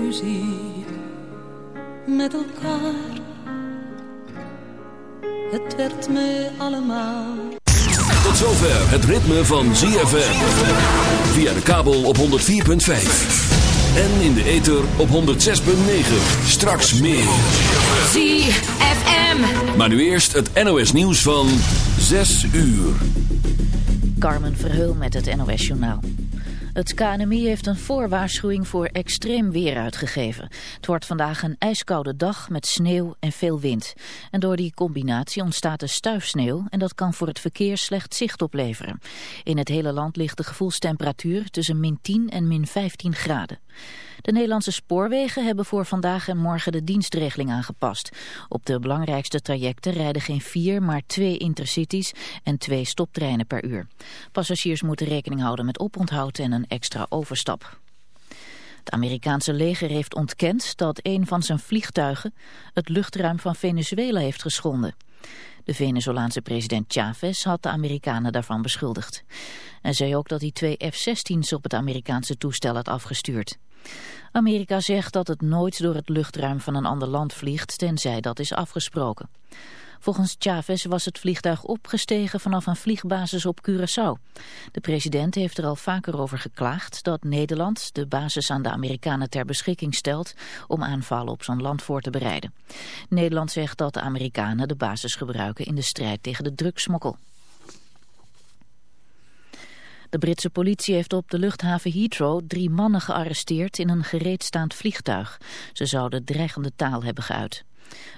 ruzie met elkaar. Het werd me allemaal. Tot zover het ritme van ZFM. Via de kabel op 104.5. En in de ether op 106.9. Straks meer. ZFM. Maar nu eerst het NOS nieuws van 6 uur. Carmen Verheul met het NOS journaal. Het KNMI heeft een voorwaarschuwing voor extreem weer uitgegeven. Het wordt vandaag een ijskoude dag met sneeuw en veel wind. En door die combinatie ontstaat er stuifsneeuw en dat kan voor het verkeer slecht zicht opleveren. In het hele land ligt de gevoelstemperatuur tussen min 10 en min 15 graden. De Nederlandse spoorwegen hebben voor vandaag en morgen de dienstregeling aangepast. Op de belangrijkste trajecten rijden geen vier, maar twee intercities en twee stoptreinen per uur. Passagiers moeten rekening houden met oponthoud en een extra overstap. Het Amerikaanse leger heeft ontkend dat een van zijn vliegtuigen het luchtruim van Venezuela heeft geschonden. De Venezolaanse president Chavez had de Amerikanen daarvan beschuldigd. En zei ook dat hij twee F-16's op het Amerikaanse toestel had afgestuurd. Amerika zegt dat het nooit door het luchtruim van een ander land vliegt, tenzij dat is afgesproken. Volgens Chavez was het vliegtuig opgestegen vanaf een vliegbasis op Curaçao. De president heeft er al vaker over geklaagd dat Nederland de basis aan de Amerikanen ter beschikking stelt om aanvallen op zo'n land voor te bereiden. Nederland zegt dat de Amerikanen de basis gebruiken in de strijd tegen de drugsmokkel. De Britse politie heeft op de luchthaven Heathrow drie mannen gearresteerd in een gereedstaand vliegtuig. Ze zouden dreigende taal hebben geuit.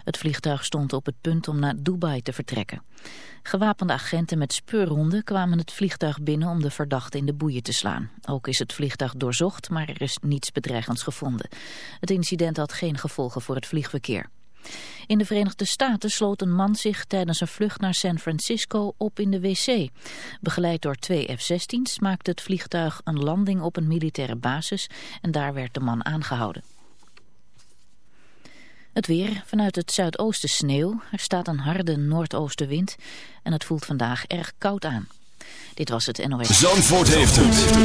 Het vliegtuig stond op het punt om naar Dubai te vertrekken. Gewapende agenten met speurhonden kwamen het vliegtuig binnen om de verdachte in de boeien te slaan. Ook is het vliegtuig doorzocht, maar er is niets bedreigends gevonden. Het incident had geen gevolgen voor het vliegverkeer. In de Verenigde Staten sloot een man zich tijdens een vlucht naar San Francisco op in de wc. Begeleid door twee F-16's maakte het vliegtuig een landing op een militaire basis en daar werd de man aangehouden. Het weer, vanuit het zuidoosten sneeuw, er staat een harde noordoostenwind en het voelt vandaag erg koud aan. Dit was het NOS. Zandvoort heeft het.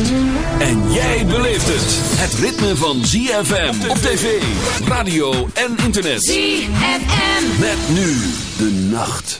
En jij beleeft het. Het ritme van ZFM op tv, radio en internet. ZFM. Met nu de nacht.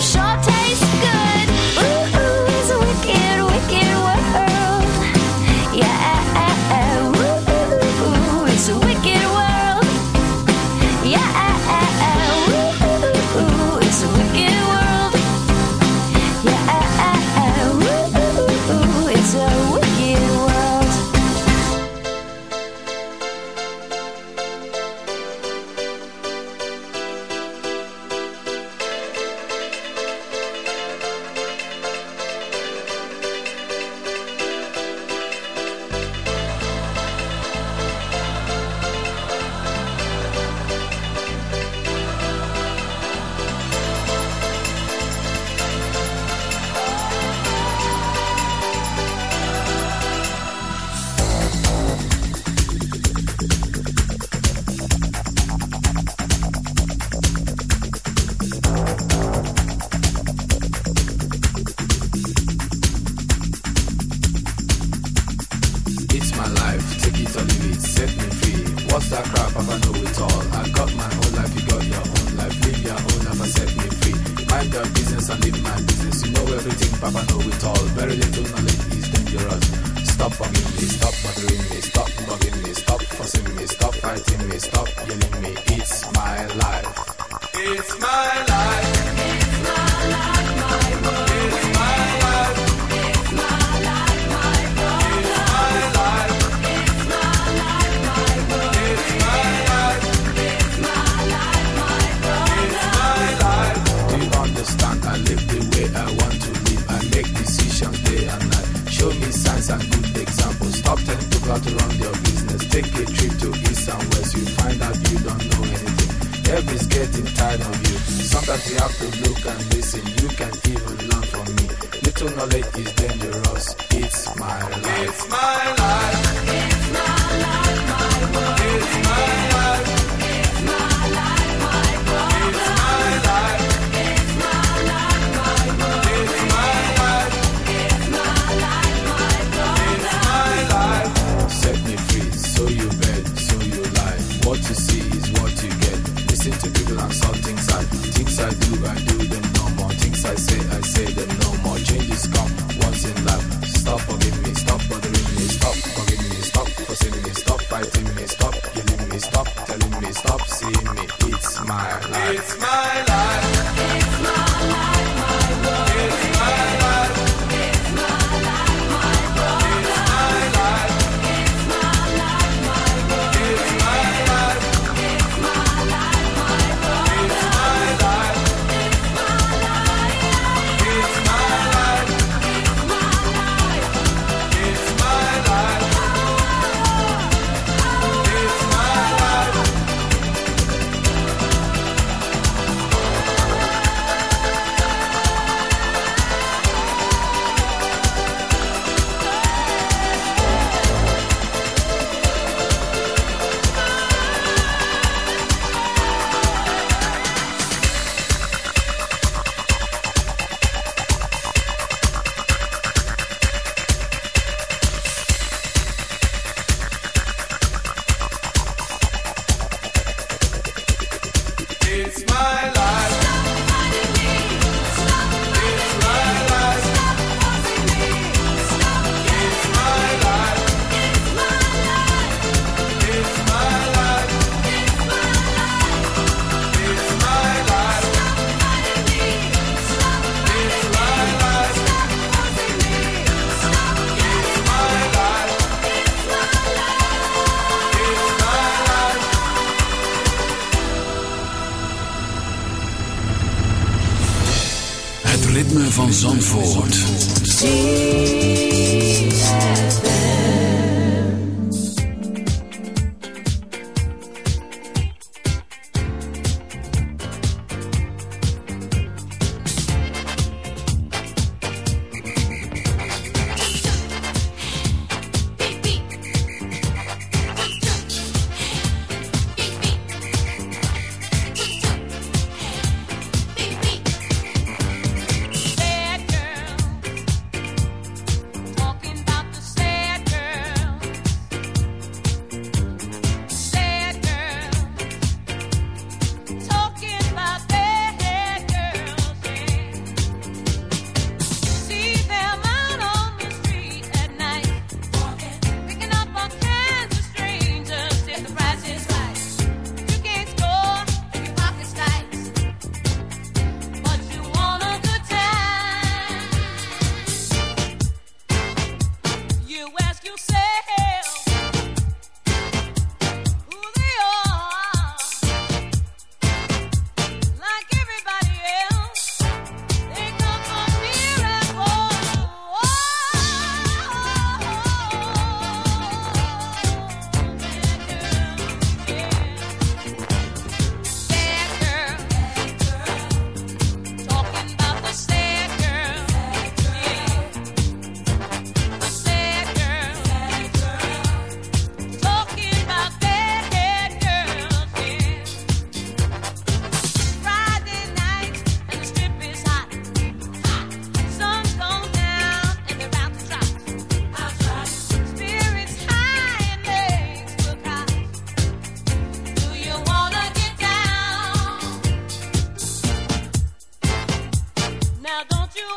show.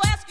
ask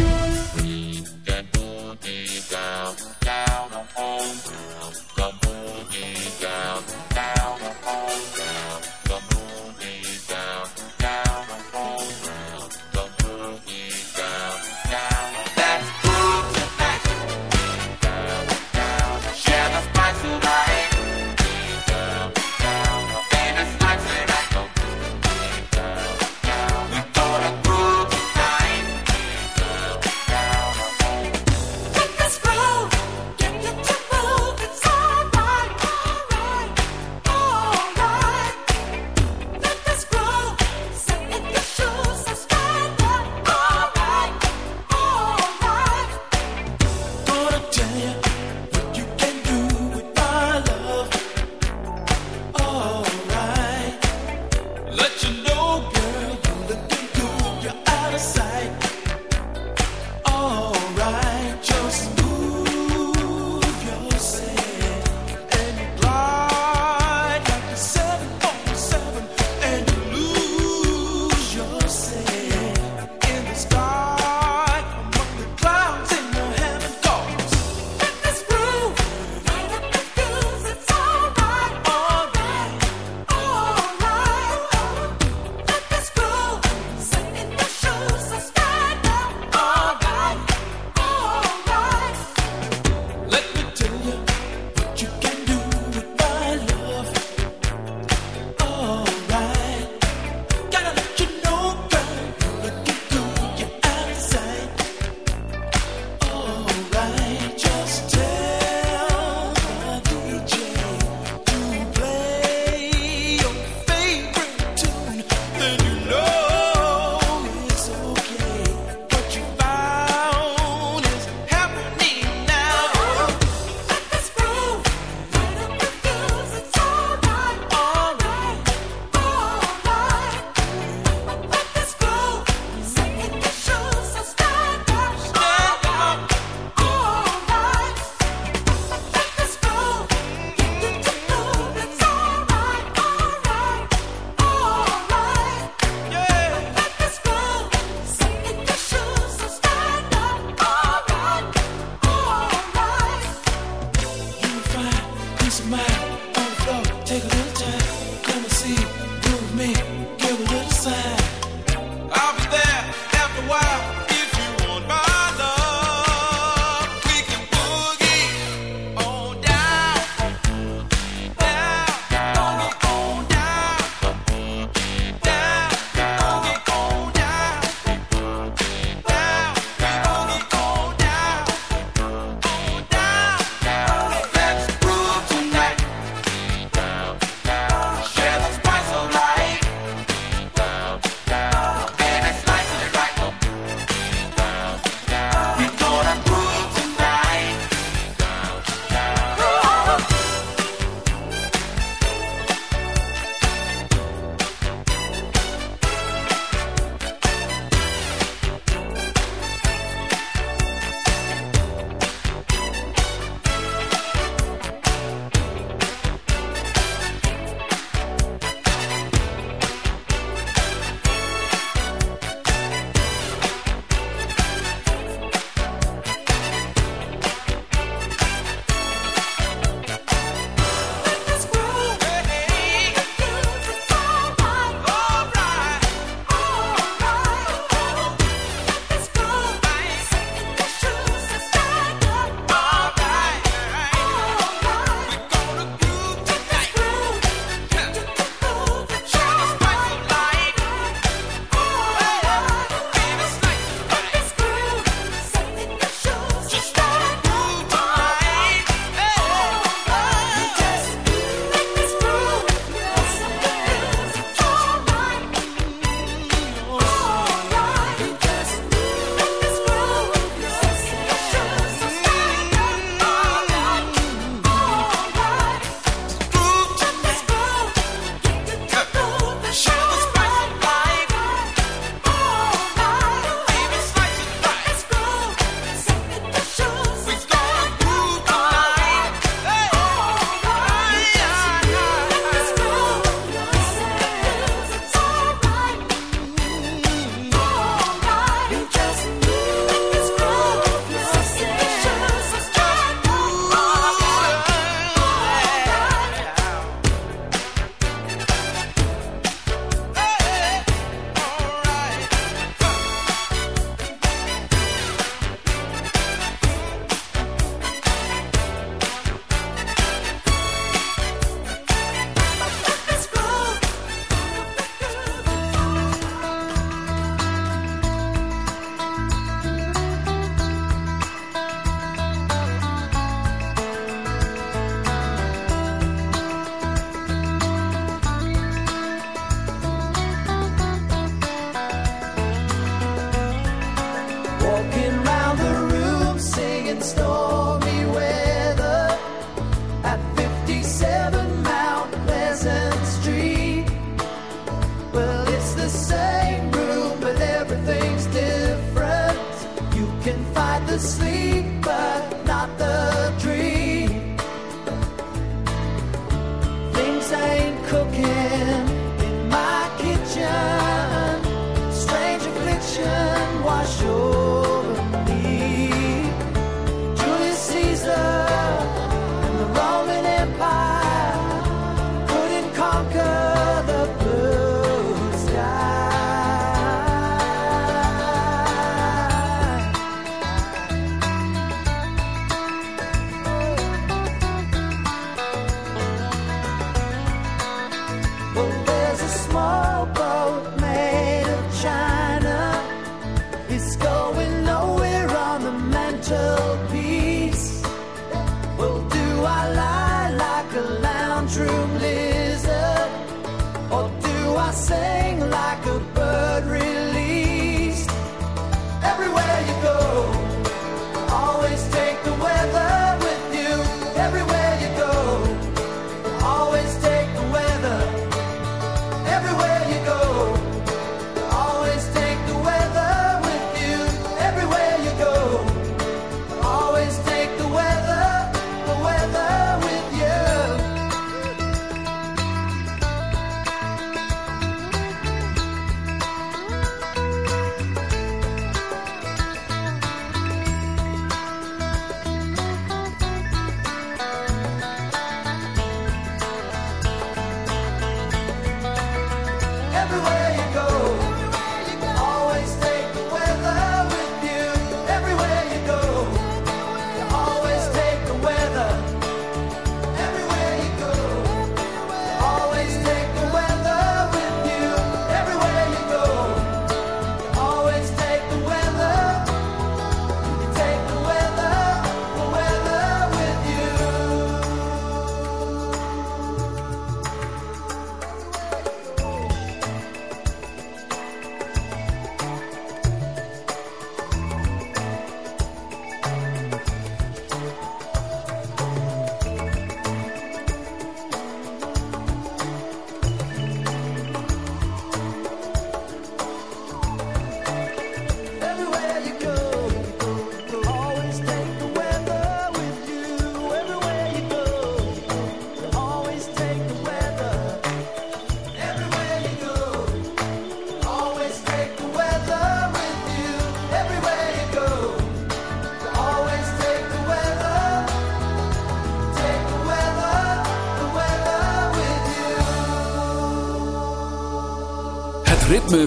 sleep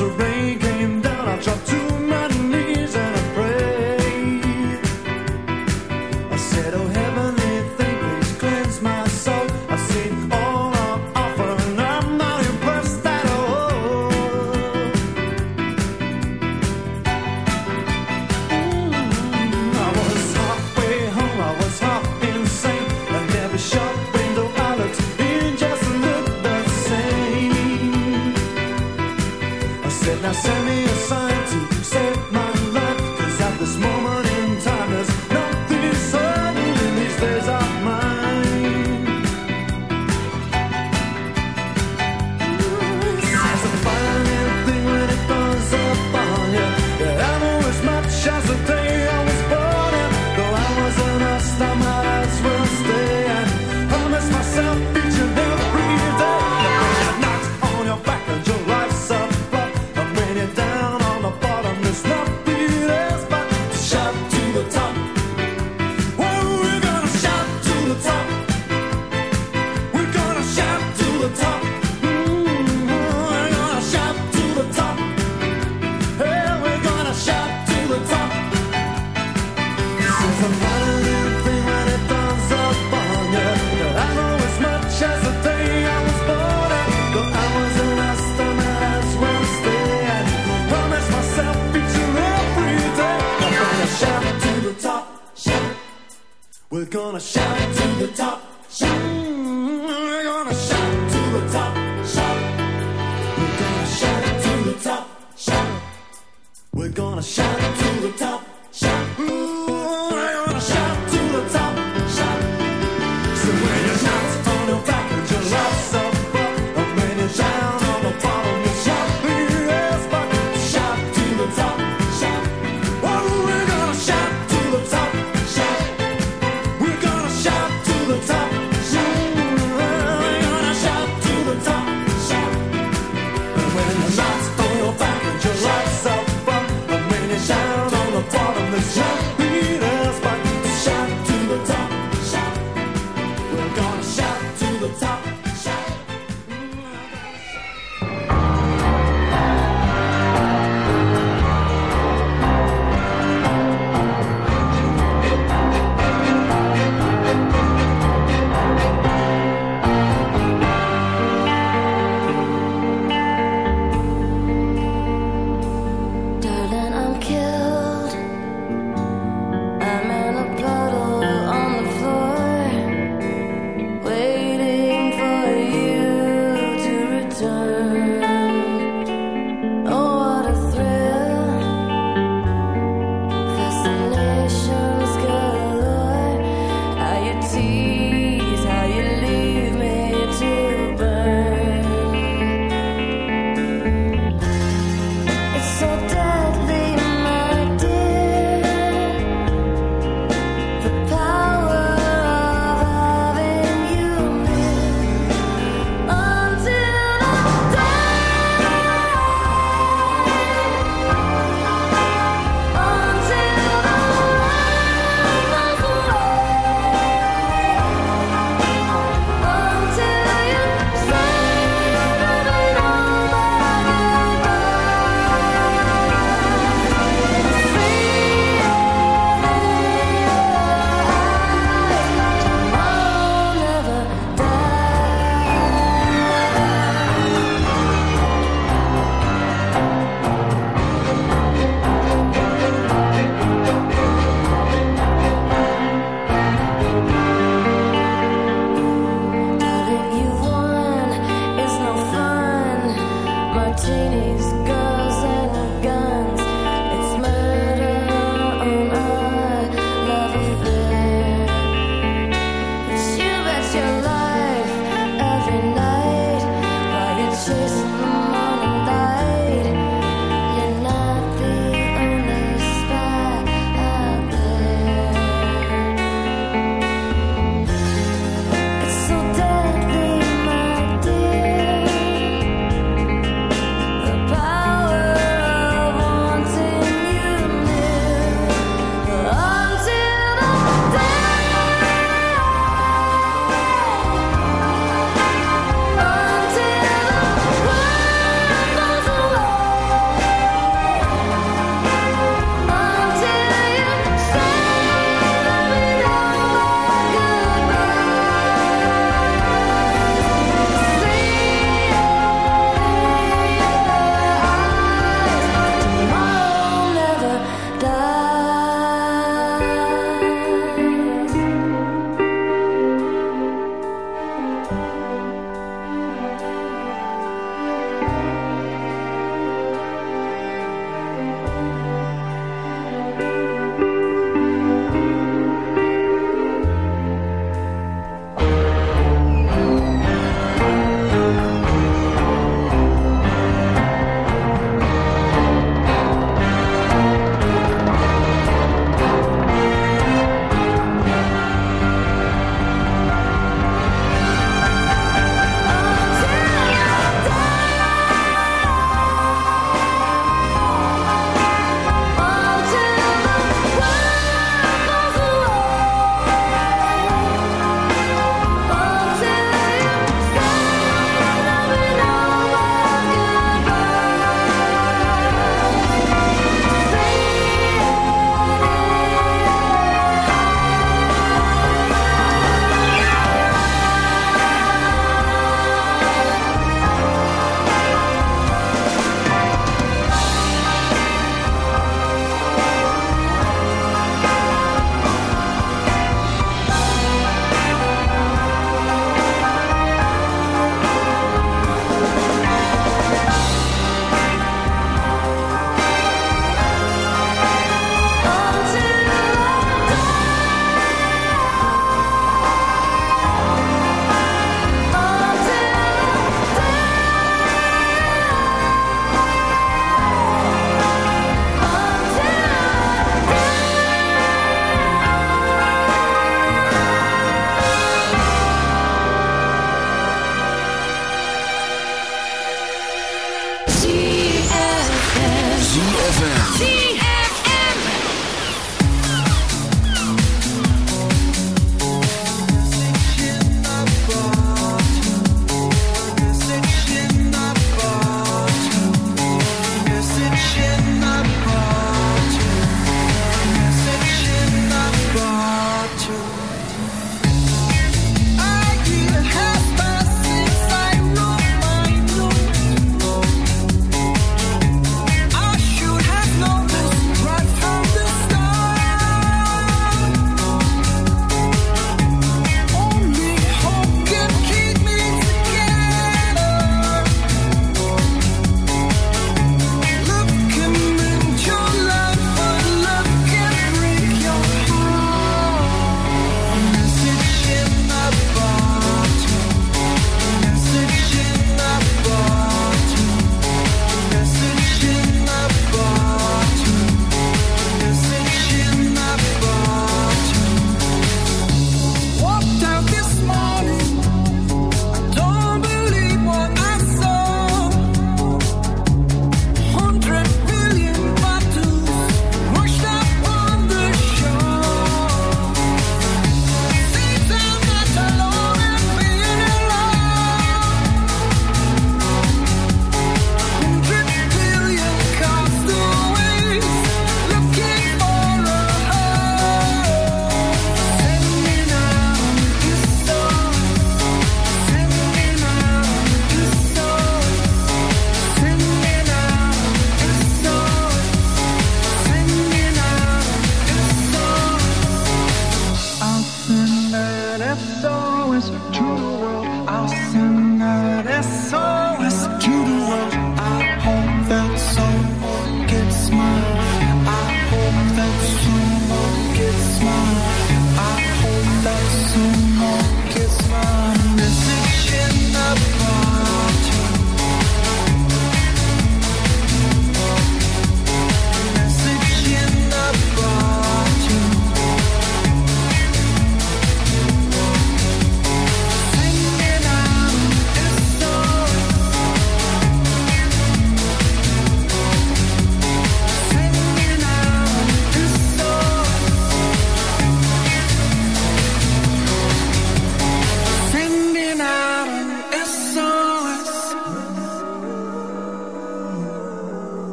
a